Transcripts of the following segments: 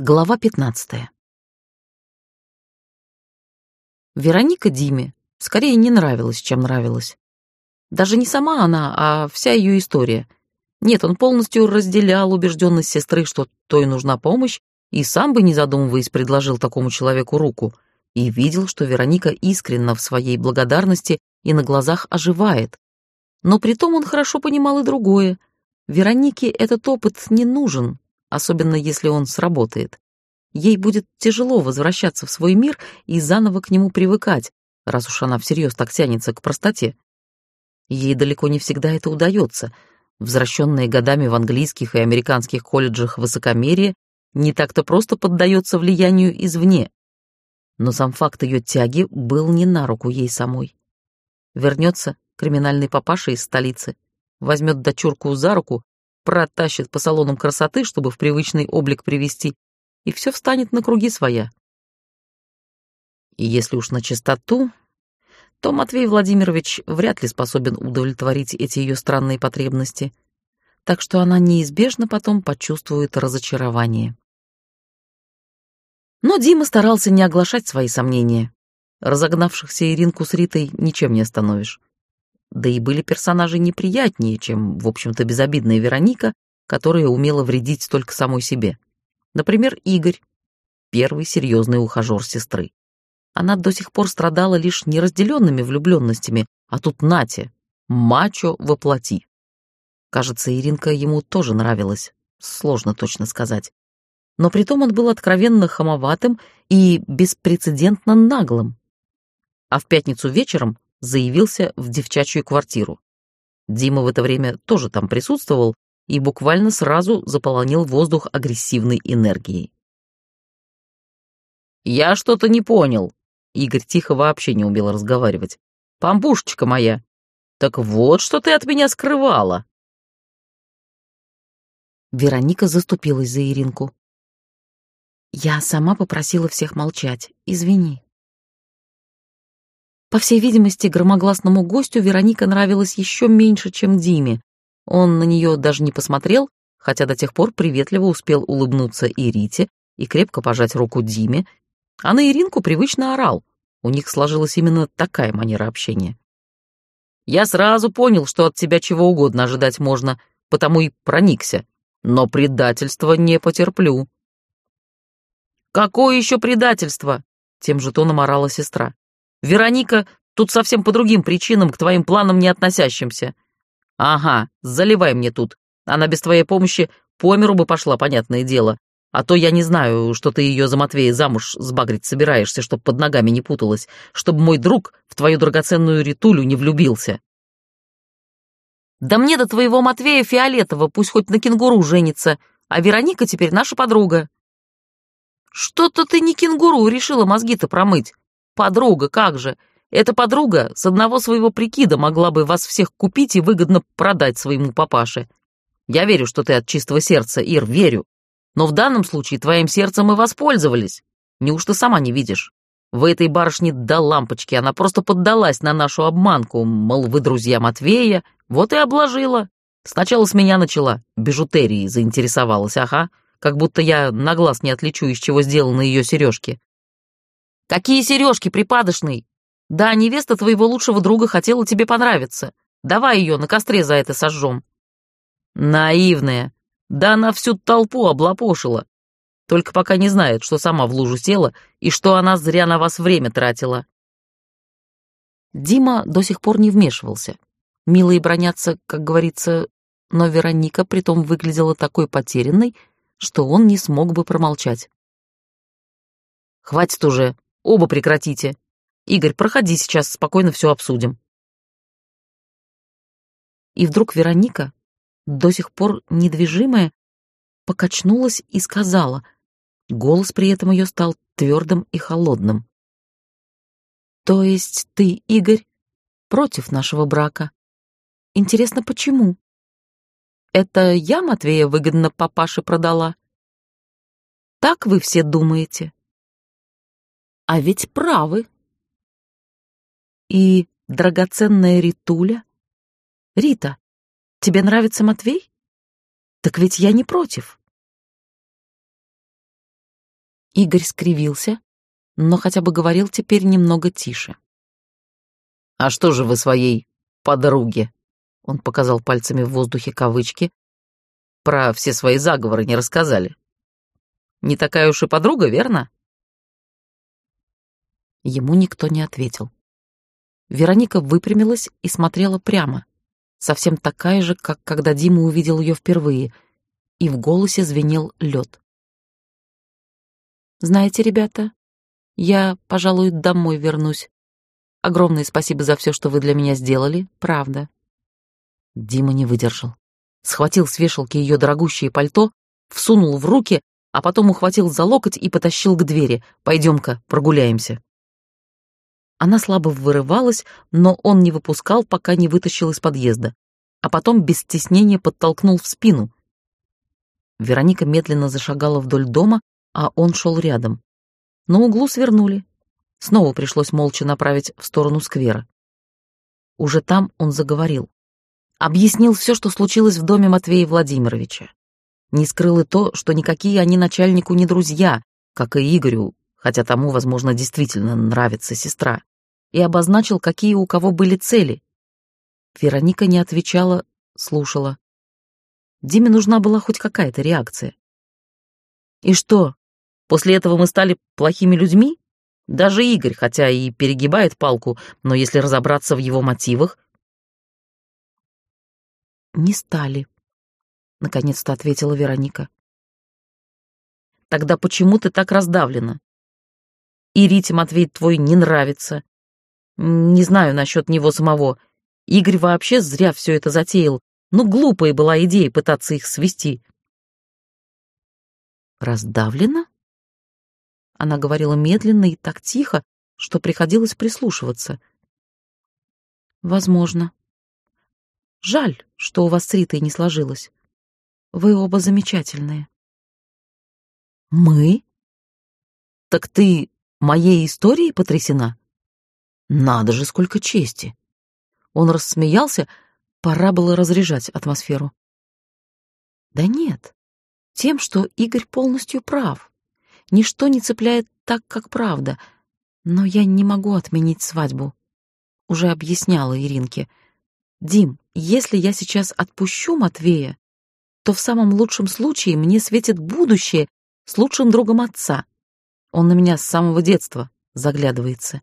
Глава 15. Вероника Диме скорее не нравилась, чем нравилась. Даже не сама она, а вся ее история. Нет, он полностью разделял убежденность сестры, что той нужна помощь, и сам бы, не задумываясь, предложил такому человеку руку, и видел, что Вероника искренна в своей благодарности и на глазах оживает. Но при том он хорошо понимал и другое. Веронике этот опыт не нужен, особенно если он сработает. Ей будет тяжело возвращаться в свой мир и заново к нему привыкать, раз уж она всерьез так тянется к простоте. Ей далеко не всегда это удается. Возвращенные годами в английских и американских колледжах высокомерие не так-то просто поддается влиянию извне. Но сам факт ее тяги был не на руку ей самой. Вернется криминальный папаша из столицы, возьмет дочурку за руку протащит по салонам красоты, чтобы в привычный облик привести, и все встанет на круги своя. И если уж на чистоту, то Матвей Владимирович вряд ли способен удовлетворить эти ее странные потребности, так что она неизбежно потом почувствует разочарование. Но Дима старался не оглашать свои сомнения. Разогнавшихся Иринку с Ритой ничем не остановишь. Да и были персонажи неприятнее, чем, в общем-то, безобидная Вероника, которая умела вредить только самой себе. Например, Игорь, первый серьезный ухажер сестры. Она до сих пор страдала лишь неразделенными влюбленностями, а тут Натя, мачо воплоти. Кажется, Иринка ему тоже нравилась, сложно точно сказать. Но притом он был откровенно хамоватым и беспрецедентно наглым. А в пятницу вечером заявился в девчачью квартиру. Дима в это время тоже там присутствовал и буквально сразу заполонил воздух агрессивной энергией. «Я что-то не понял», — Игорь тихо вообще не умел разговаривать. «Пампушечка моя, так вот что ты от меня скрывала». Вероника заступилась за Иринку. «Я сама попросила всех молчать, извини». По всей видимости, громогласному гостю Вероника нравилась еще меньше, чем Диме. Он на нее даже не посмотрел, хотя до тех пор приветливо успел улыбнуться и Рите, и крепко пожать руку Диме, а на Иринку привычно орал. У них сложилась именно такая манера общения. «Я сразу понял, что от тебя чего угодно ожидать можно, потому и проникся, но предательства не потерплю». «Какое еще предательство?» — тем же тоном орала сестра. Вероника тут совсем по другим причинам, к твоим планам не относящимся. Ага, заливай мне тут. Она без твоей помощи по миру бы пошла, понятное дело. А то я не знаю, что ты ее за Матвея замуж сбагрить собираешься, чтоб под ногами не путалась, чтобы мой друг в твою драгоценную ритулю не влюбился. Да мне до твоего Матвея Фиолетова пусть хоть на кенгуру женится, а Вероника теперь наша подруга. Что-то ты не кенгуру решила мозги-то промыть. Подруга, как же? Эта подруга с одного своего прикида могла бы вас всех купить и выгодно продать своему папаше. Я верю, что ты от чистого сердца, Ир, верю. Но в данном случае твоим сердцем и воспользовались. Неужто сама не видишь? В этой барышне до лампочки, она просто поддалась на нашу обманку, мол, вы друзья Матвея, вот и обложила. Сначала с меня начала, бижутерией заинтересовалась, ага, как будто я на глаз не отличу, из чего сделаны ее сережки. «Какие сережки, припадочный? Да, невеста твоего лучшего друга хотела тебе понравиться. Давай ее на костре за это сожжем». «Наивная. Да она всю толпу облапошила. Только пока не знает, что сама в лужу села и что она зря на вас время тратила». Дима до сих пор не вмешивался. Милые бронятся, как говорится, но Вероника притом выглядела такой потерянной, что он не смог бы промолчать. «Хватит уже», Оба прекратите. Игорь, проходи сейчас, спокойно все обсудим. И вдруг Вероника, до сих пор недвижимая, покачнулась и сказала. Голос при этом ее стал твердым и холодным. «То есть ты, Игорь, против нашего брака? Интересно, почему? Это я Матвея выгодно папаше продала? Так вы все думаете?» А ведь правы. И драгоценная Ритуля? Рита, тебе нравится Матвей? Так ведь я не против. Игорь скривился, но хотя бы говорил теперь немного тише. «А что же вы своей подруге?» Он показал пальцами в воздухе кавычки. «Про все свои заговоры не рассказали. Не такая уж и подруга, верно?» Ему никто не ответил. Вероника выпрямилась и смотрела прямо, совсем такая же, как когда Дима увидел ее впервые, и в голосе звенел лед. «Знаете, ребята, я, пожалуй, домой вернусь. Огромное спасибо за все, что вы для меня сделали, правда». Дима не выдержал. Схватил с вешалки ее дорогущее пальто, всунул в руки, а потом ухватил за локоть и потащил к двери. «Пойдем-ка, прогуляемся». Она слабо вырывалась, но он не выпускал, пока не вытащил из подъезда, а потом без стеснения подтолкнул в спину. Вероника медленно зашагала вдоль дома, а он шел рядом. На углу свернули. Снова пришлось молча направить в сторону сквера. Уже там он заговорил. Объяснил все, что случилось в доме Матвея Владимировича. Не скрыл и то, что никакие они начальнику не друзья, как и Игорю, хотя тому, возможно, действительно нравится сестра, и обозначил, какие у кого были цели. Вероника не отвечала, слушала. Диме нужна была хоть какая-то реакция. «И что, после этого мы стали плохими людьми? Даже Игорь, хотя и перегибает палку, но если разобраться в его мотивах...» «Не стали», — наконец-то ответила Вероника. «Тогда почему ты так раздавлена? И Рите Матвей твой не нравится. Не знаю насчет него самого. Игорь вообще зря все это затеял. Ну, глупая была идея пытаться их свести. Раздавлена? Она говорила медленно и так тихо, что приходилось прислушиваться. Возможно. Жаль, что у вас с Ритой не сложилось. Вы оба замечательные. Мы? Так ты моей историей потрясена? Надо же, сколько чести. Он рассмеялся, пора было разряжать атмосферу. Да нет, тем, что Игорь полностью прав. Ничто не цепляет так, как правда. Но я не могу отменить свадьбу. Уже объясняла Иринке. Дим, если я сейчас отпущу Матвея, то в самом лучшем случае мне светит будущее с лучшим другом отца. Он на меня с самого детства заглядывается.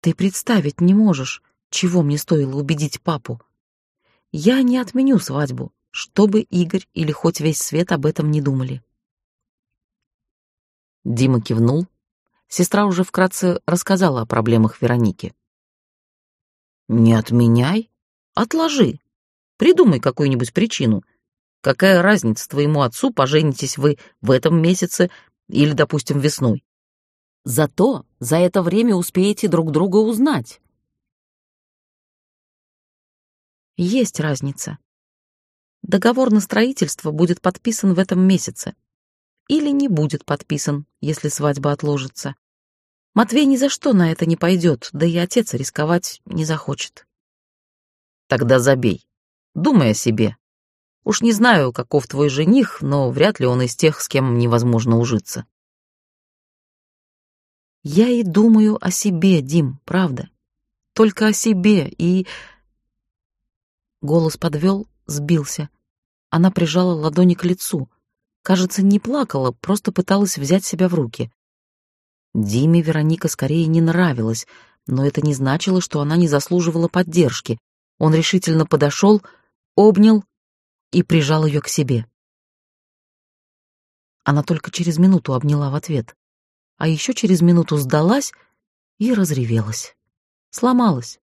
Ты представить не можешь, чего мне стоило убедить папу. Я не отменю свадьбу, чтобы Игорь или хоть весь свет об этом не думали. Дима кивнул. Сестра уже вкратце рассказала о проблемах Вероники. «Не отменяй, отложи. Придумай какую-нибудь причину. Какая разница твоему отцу, поженитесь вы в этом месяце или, допустим, весной. Зато за это время успеете друг друга узнать. Есть разница. Договор на строительство будет подписан в этом месяце. Или не будет подписан, если свадьба отложится. Матвей ни за что на это не пойдет, да и отец рисковать не захочет. Тогда забей. Думай о себе. Уж не знаю, каков твой жених, но вряд ли он из тех, с кем невозможно ужиться. Я и думаю о себе, Дим, правда. Только о себе и... Голос подвел, сбился. Она прижала ладони к лицу. Кажется, не плакала, просто пыталась взять себя в руки. Диме Вероника скорее не нравилась, но это не значило, что она не заслуживала поддержки. Он решительно подошел, обнял и прижал ее к себе. Она только через минуту обняла в ответ, а еще через минуту сдалась и разревелась. Сломалась.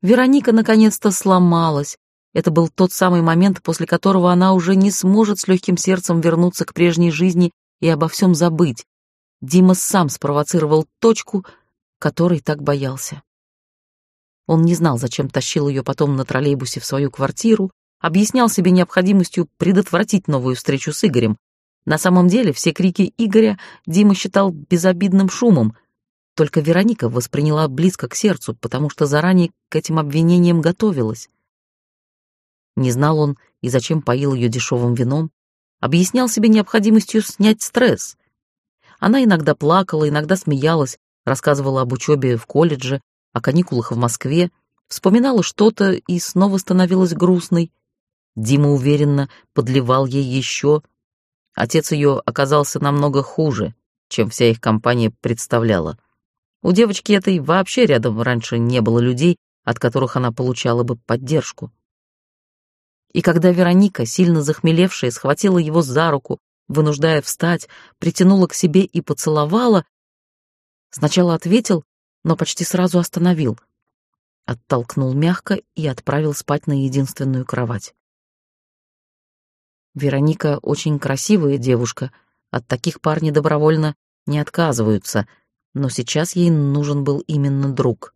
Вероника наконец-то сломалась. Это был тот самый момент, после которого она уже не сможет с легким сердцем вернуться к прежней жизни и обо всем забыть. Дима сам спровоцировал точку, которой так боялся. Он не знал, зачем тащил ее потом на троллейбусе в свою квартиру, объяснял себе необходимостью предотвратить новую встречу с Игорем. На самом деле все крики Игоря Дима считал безобидным шумом, только Вероника восприняла близко к сердцу, потому что заранее к этим обвинениям готовилась. Не знал он и зачем поил ее дешевым вином, объяснял себе необходимостью снять стресс. Она иногда плакала, иногда смеялась, рассказывала об учебе в колледже, о каникулах в Москве, вспоминала что-то и снова становилась грустной. Дима уверенно подливал ей еще. Отец ее оказался намного хуже, чем вся их компания представляла. У девочки этой вообще рядом раньше не было людей, от которых она получала бы поддержку. И когда Вероника, сильно захмелевшая, схватила его за руку, вынуждая встать, притянула к себе и поцеловала, сначала ответил, но почти сразу остановил. Оттолкнул мягко и отправил спать на единственную кровать. Вероника очень красивая девушка, от таких парни добровольно не отказываются, но сейчас ей нужен был именно друг.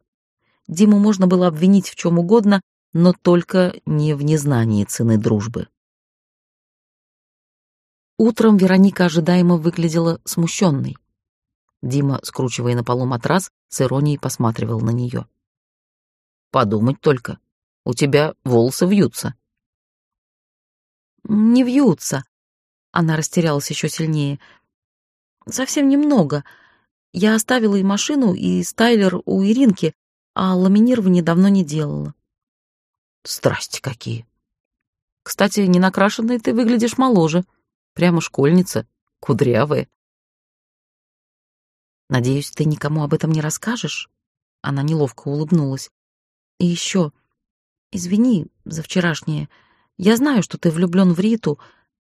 Диму можно было обвинить в чем угодно, но только не в незнании цены дружбы. Утром Вероника ожидаемо выглядела смущенной. Дима, скручивая на полу матрас, с иронией посматривал на нее. «Подумать только, у тебя волосы вьются». «Не вьются», — она растерялась еще сильнее. «Совсем немного. Я оставила и машину, и стайлер у Иринки, а ламинирование давно не делала». Страсти какие. Кстати, не накрашенной ты выглядишь моложе. Прямо школьница, кудрявая. Надеюсь, ты никому об этом не расскажешь? Она неловко улыбнулась. И еще, извини за вчерашнее. Я знаю, что ты влюблен в Риту.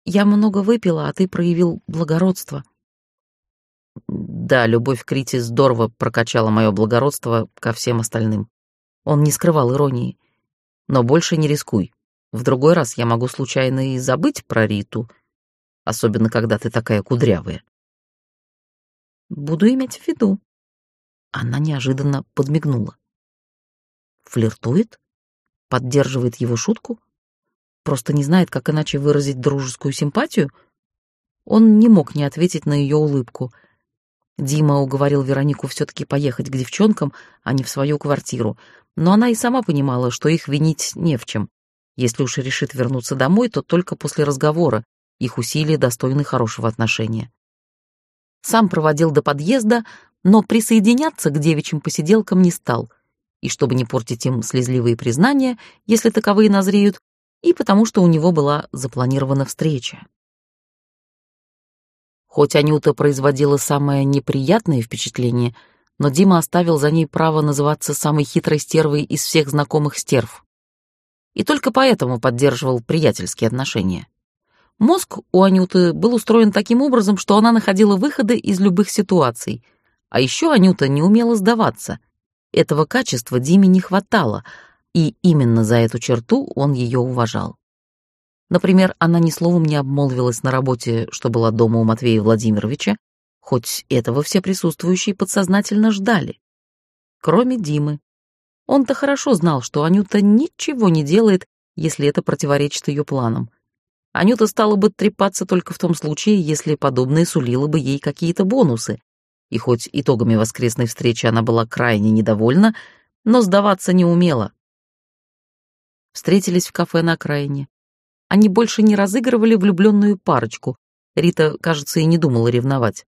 Я много выпила, а ты проявил благородство. Да, любовь к Рите здорово прокачала мое благородство ко всем остальным. Он не скрывал иронии. Но больше не рискуй. В другой раз я могу случайно и забыть про Риту, особенно когда ты такая кудрявая. Буду иметь в виду. Она неожиданно подмигнула. Флиртует? Поддерживает его шутку? Просто не знает, как иначе выразить дружескую симпатию? Он не мог не ответить на ее улыбку. Дима уговорил Веронику все-таки поехать к девчонкам, а не в свою квартиру, но она и сама понимала, что их винить не в чем. Если уж и решит вернуться домой, то только после разговора, их усилия достойны хорошего отношения. Сам проводил до подъезда, но присоединяться к девичьим посиделкам не стал, и чтобы не портить им слезливые признания, если таковые назреют, и потому что у него была запланирована встреча. Хоть Анюта производила самое неприятное впечатление — но Дима оставил за ней право называться самой хитрой стервой из всех знакомых стерв. И только поэтому поддерживал приятельские отношения. Мозг у Анюты был устроен таким образом, что она находила выходы из любых ситуаций. А еще Анюта не умела сдаваться. Этого качества Диме не хватало, и именно за эту черту он ее уважал. Например, она ни словом не обмолвилась на работе, что была дома у Матвея Владимировича, хоть этого все присутствующие подсознательно ждали. Кроме Димы. Он-то хорошо знал, что Анюта ничего не делает, если это противоречит ее планам. Анюта стала бы трепаться только в том случае, если подобное сулило бы ей какие-то бонусы. И хоть итогами воскресной встречи она была крайне недовольна, но сдаваться не умела. Встретились в кафе на окраине. Они больше не разыгрывали влюбленную парочку. Рита, кажется, и не думала ревновать.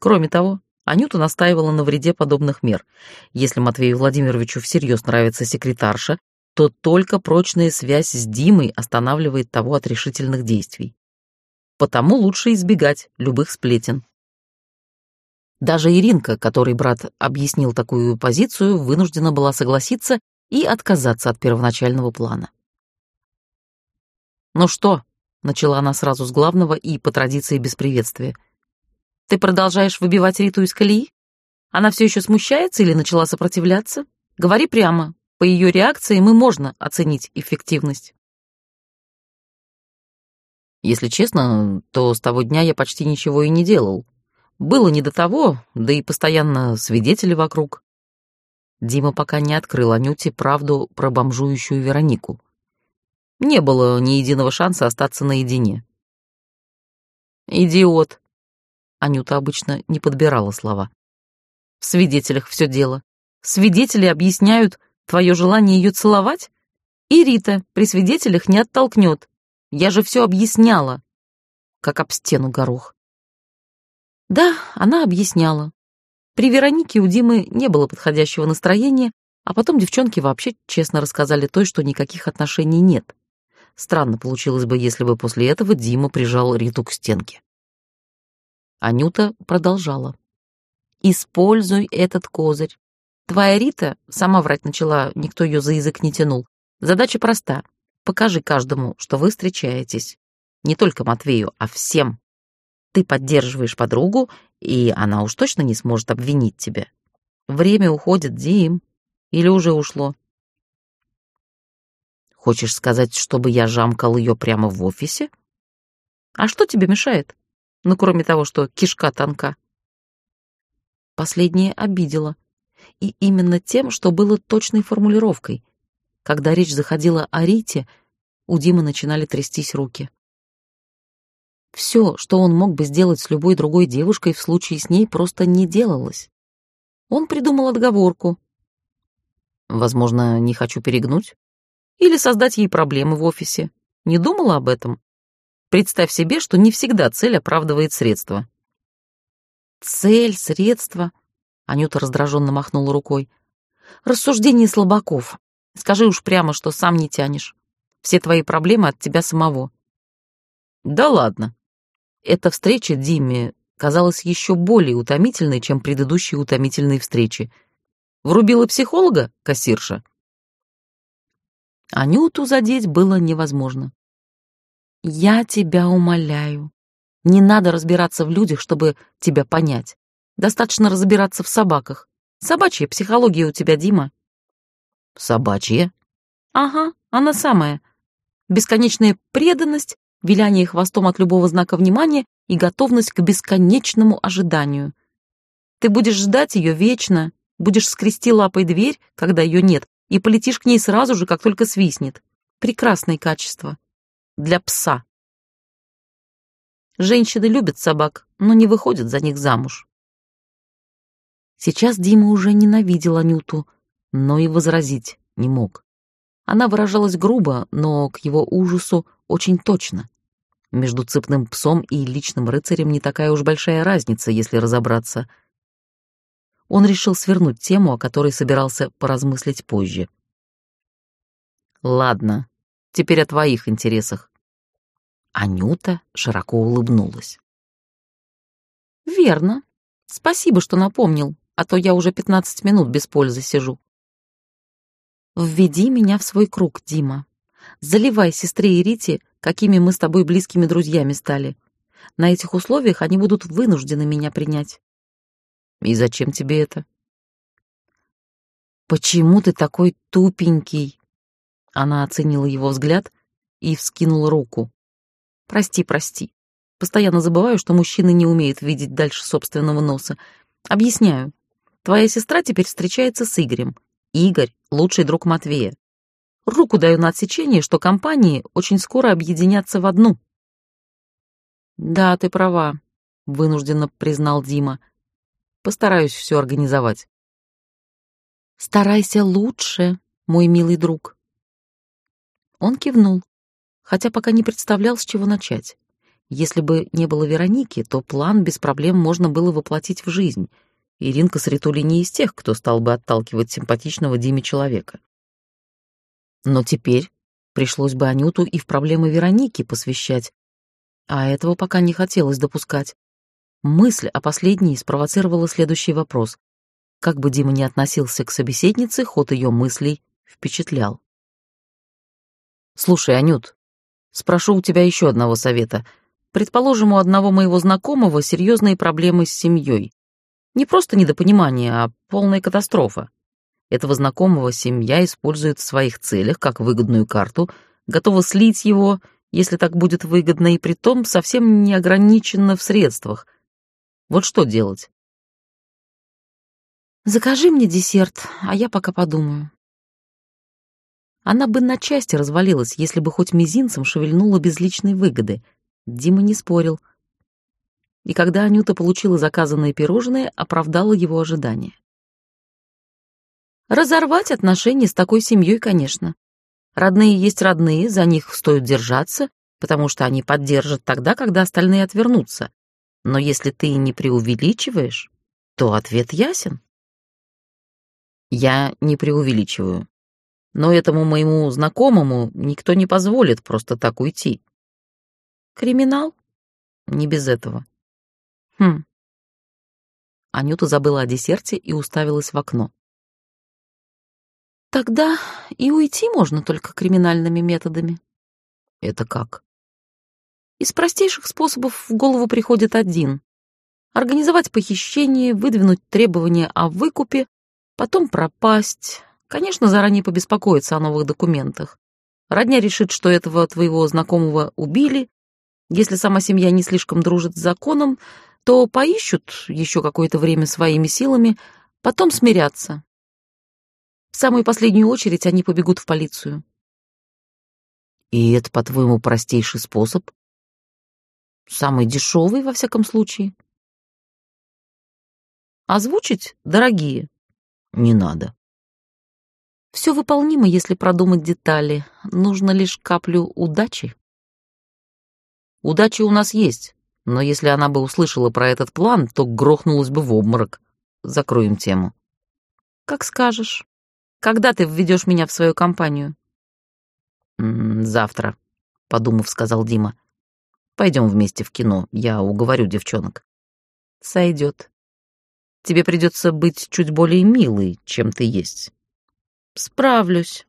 Кроме того, Анюта настаивала на вреде подобных мер. Если Матвею Владимировичу всерьез нравится секретарша, то только прочная связь с Димой останавливает того от решительных действий. Потому лучше избегать любых сплетен. Даже Иринка, которой брат объяснил такую позицию, вынуждена была согласиться и отказаться от первоначального плана. «Ну что?» — начала она сразу с главного и, по традиции, без приветствия — ты продолжаешь выбивать Риту из колеи? Она все еще смущается или начала сопротивляться? Говори прямо. По ее реакции мы можно оценить эффективность. Если честно, то с того дня я почти ничего и не делал. Было не до того, да и постоянно свидетели вокруг. Дима пока не открыл Анюте правду про бомжующую Веронику. Не было ни единого шанса остаться наедине. «Идиот», Анюта обычно не подбирала слова. В свидетелях все дело. Свидетели объясняют твое желание ее целовать? И Рита при свидетелях не оттолкнет. Я же все объясняла. Как об стену горох. Да, она объясняла. При Веронике у Димы не было подходящего настроения, а потом девчонки вообще честно рассказали той, что никаких отношений нет. Странно получилось бы, если бы после этого Дима прижал Риту к стенке. Анюта продолжала. «Используй этот козырь. Твоя Рита, сама врать начала, никто ее за язык не тянул. Задача проста. Покажи каждому, что вы встречаетесь. Не только Матвею, а всем. Ты поддерживаешь подругу, и она уж точно не сможет обвинить тебя. Время уходит, Дим. Или уже ушло? Хочешь сказать, чтобы я жамкал ее прямо в офисе? А что тебе мешает? Ну, кроме того, что кишка тонка. Последнее обидело. И именно тем, что было точной формулировкой. Когда речь заходила о Рите, у Димы начинали трястись руки. Все, что он мог бы сделать с любой другой девушкой в случае с ней, просто не делалось. Он придумал отговорку, Возможно, не хочу перегнуть? Или создать ей проблемы в офисе? Не думала об этом? Представь себе, что не всегда цель оправдывает средства. Цель, средства. Анюта раздраженно махнула рукой. Рассуждение слабаков. Скажи уж прямо, что сам не тянешь. Все твои проблемы от тебя самого. Да ладно. Эта встреча Диме казалась еще более утомительной, чем предыдущие утомительные встречи — Врубила психолога, кассирша? Анюту задеть было невозможно. «Я тебя умоляю. Не надо разбираться в людях, чтобы тебя понять. Достаточно разбираться в собаках. Собачья психология у тебя, Дима». «Собачья?» «Ага, она самая. Бесконечная преданность, виляние хвостом от любого знака внимания и готовность к бесконечному ожиданию. Ты будешь ждать ее вечно, будешь скрести лапой дверь, когда ее нет, и полетишь к ней сразу же, как только свистнет. Прекрасное качество. Для пса. Женщины любят собак, но не выходят за них замуж. Сейчас Дима уже ненавидел Анюту, но и возразить не мог. Она выражалась грубо, но к его ужасу очень точно. Между цепным псом и личным рыцарем не такая уж большая разница, если разобраться — он решил свернуть тему, о которой собирался поразмыслить позже. «Ладно, теперь о твоих интересах». Анюта широко улыбнулась. «Верно. Спасибо, что напомнил, а то я уже пятнадцать минут без пользы сижу. Введи меня в свой круг, Дима. Заливай сестре и Рите, какими мы с тобой близкими друзьями стали. На этих условиях они будут вынуждены меня принять. И зачем тебе это? Почему ты такой тупенький? Она оценила его взгляд и вскинула руку. Прости, прости. Постоянно забываю, что мужчины не умеют видеть дальше собственного носа. Объясняю. Твоя сестра теперь встречается с Игорем. Игорь — лучший друг Матвея. Руку даю на отсечение, что компании очень скоро объединятся в одну. Да, ты права, вынужденно признал Дима. Постараюсь все организовать. Старайся лучше, мой милый друг. Он кивнул, хотя пока не представлял, с чего начать. Если бы не было Вероники, то план без проблем можно было воплотить в жизнь. Иринка с Ритулей не из тех, кто стал бы отталкивать симпатичного Диме человека. Но теперь пришлось бы Анюту и в проблемы Вероники посвящать, а этого пока не хотелось допускать. Мысль о последней спровоцировала следующий вопрос. Как бы Дима ни относился к собеседнице, ход ее мыслей впечатлял. «Слушай, Анют, спрошу у тебя еще одного совета. Предположим, у одного моего знакомого серьезные проблемы с семьей. Не просто недопонимание, а полная катастрофа. Этого знакомого семья использует в своих целях как выгодную карту, готова слить его, если так будет выгодно, и притом совсем не ограничена в средствах — вот что делать? Закажи мне десерт, а я пока подумаю. Она бы на части развалилась, если бы хоть мизинцем шевельнула без выгоды. Дима не спорил. И когда Анюта получила заказанные пирожные, оправдала его ожидания. Разорвать отношения с такой семьей, конечно. Родные есть родные, за них стоит держаться, потому что они поддержат тогда, когда остальные отвернутся. Но если ты не преувеличиваешь, то ответ ясен. Я не преувеличиваю. Но этому моему знакомому никто не позволит просто так уйти. Криминал? Не без этого. Хм. Анюта забыла о десерте и уставилась в окно. Тогда и уйти можно только криминальными методами. Это как? Из простейших способов в голову приходит один. Организовать похищение, выдвинуть требования о выкупе, потом пропасть. Конечно, заранее побеспокоиться о новых документах. Родня решит, что этого твоего знакомого убили. Если сама семья не слишком дружит с законом, то поищут еще какое-то время своими силами, потом смирятся. В самую последнюю очередь они побегут в полицию. И это, по-твоему, простейший способ? Самый дешевый, во всяком случае. Озвучить, дорогие? Не надо. Все выполнимо, если продумать детали. Нужно лишь каплю удачи. Удача у нас есть, но если она бы услышала про этот план, то грохнулась бы в обморок. Закроем тему. Как скажешь. Когда ты введешь меня в свою компанию? Завтра, подумав, сказал Дима. Пойдем вместе в кино, я уговорю девчонок. Сойдет. Тебе придется быть чуть более милой, чем ты есть. Справлюсь.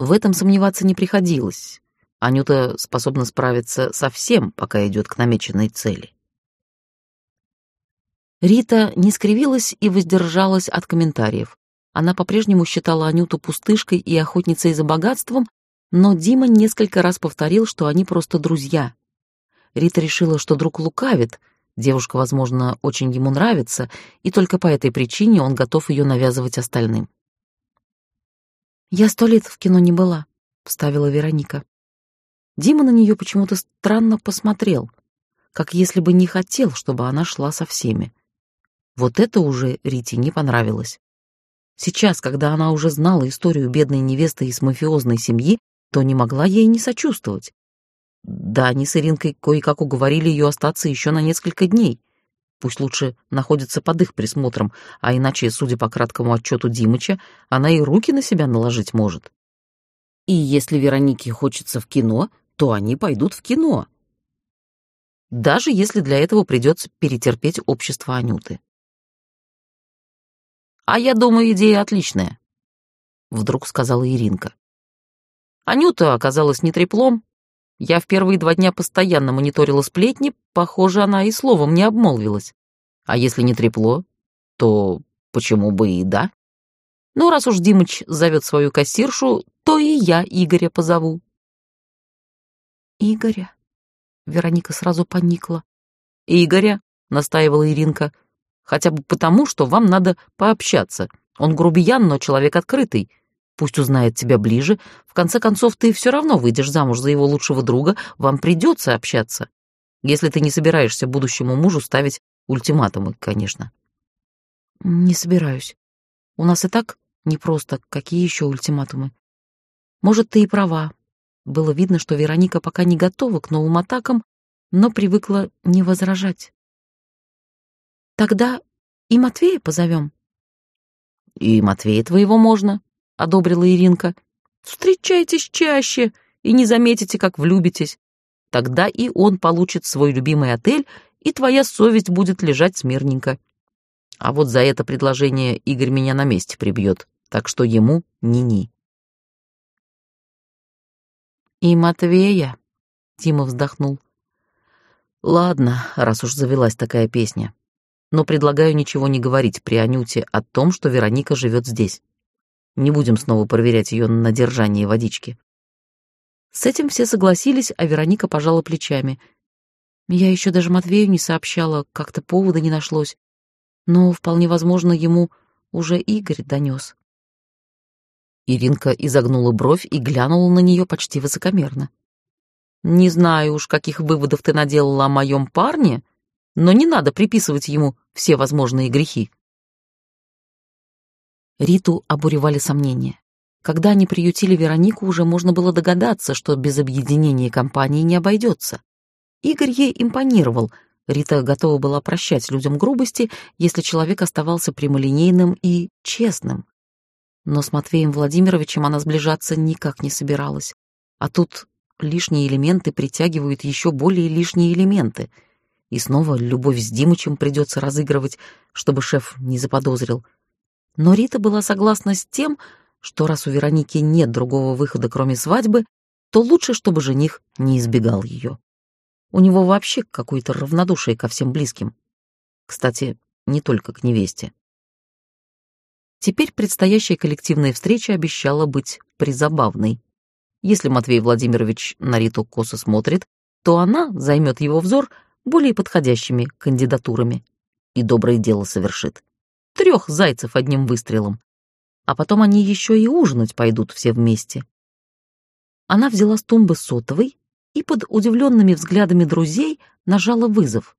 В этом сомневаться не приходилось. Анюта способна справиться со всем, пока идет к намеченной цели. Рита не скривилась и воздержалась от комментариев. Она по-прежнему считала Анюту пустышкой и охотницей за богатством, но Дима несколько раз повторил, что они просто друзья. Рита решила, что друг лукавит, девушка, возможно, очень ему нравится, и только по этой причине он готов ее навязывать остальным. «Я сто лет в кино не была», — вставила Вероника. Дима на нее почему-то странно посмотрел, как если бы не хотел, чтобы она шла со всеми. Вот это уже Рите не понравилось. Сейчас, когда она уже знала историю бедной невесты из мафиозной семьи, то не могла ей не сочувствовать. Да, они с Иринкой кое-как уговорили ее остаться еще на несколько дней. Пусть лучше находится под их присмотром, а иначе, судя по краткому отчету Димыча, она и руки на себя наложить может. И если Веронике хочется в кино, то они пойдут в кино. Даже если для этого придется перетерпеть общество Анюты. «А я думаю, идея отличная», — вдруг сказала Иринка. Анюта оказалась не треплом. Я в первые два дня постоянно мониторила сплетни, похоже, она и словом не обмолвилась. А если не трепло, то почему бы и да? Ну, раз уж Димыч зовет свою кассиршу, то и я Игоря позову. Игоря? Вероника сразу поникла. Игоря, настаивала Иринка, — Хотя бы потому, что вам надо пообщаться. Он грубиян, но человек открытый. Пусть узнает тебя ближе. В конце концов, ты все равно выйдешь замуж за его лучшего друга, вам придется общаться. Если ты не собираешься будущему мужу ставить ультиматумы, конечно. Не собираюсь. У нас и так непросто. Какие еще ультиматумы? Может, ты и права. Было видно, что Вероника пока не готова к новым атакам, но привыкла не возражать. Тогда и Матвея позовем. И Матвея твоего можно, одобрила Иринка. Встречайтесь чаще и не заметите, как влюбитесь. Тогда и он получит свой любимый отель, и твоя совесть будет лежать смирненько. А вот за это предложение Игорь меня на месте прибьет, так что ему ни-ни. И Матвея, Тима вздохнул. Ладно, раз уж завелась такая песня но предлагаю ничего не говорить при Анюте о том, что Вероника живет здесь. Не будем снова проверять ее на держание водички. С этим все согласились, а Вероника пожала плечами. Я еще даже Матвею не сообщала, как-то повода не нашлось. Но вполне возможно, ему уже Игорь донес. Иринка изогнула бровь и глянула на нее почти высокомерно. «Не знаю уж, каких выводов ты наделала о моем парне, но не надо приписывать ему все возможные грехи. Риту обуревали сомнения. Когда они приютили Веронику, уже можно было догадаться, что без объединения компании не обойдется. Игорь ей импонировал. Рита готова была прощать людям грубости, если человек оставался прямолинейным и честным. Но с Матвеем Владимировичем она сближаться никак не собиралась. А тут лишние элементы притягивают еще более лишние элементы. И снова любовь с Димычем придется разыгрывать, чтобы шеф не заподозрил. Но Рита была согласна с тем, что раз у Вероники нет другого выхода, кроме свадьбы, то лучше, чтобы жених не избегал ее. У него вообще какое-то равнодушие ко всем близким. Кстати, не только к невесте. Теперь предстоящая коллективная встреча обещала быть призабавной. Если Матвей Владимирович на Риту косо смотрит, то она займет его взор более подходящими кандидатурами и доброе дело совершит. Трех зайцев одним выстрелом. А потом они еще и ужинать пойдут все вместе. Она взяла с тумбы сотовый и под удивленными взглядами друзей нажала вызов.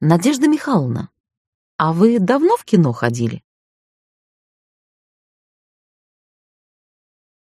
«Надежда Михайловна, а вы давно в кино ходили?»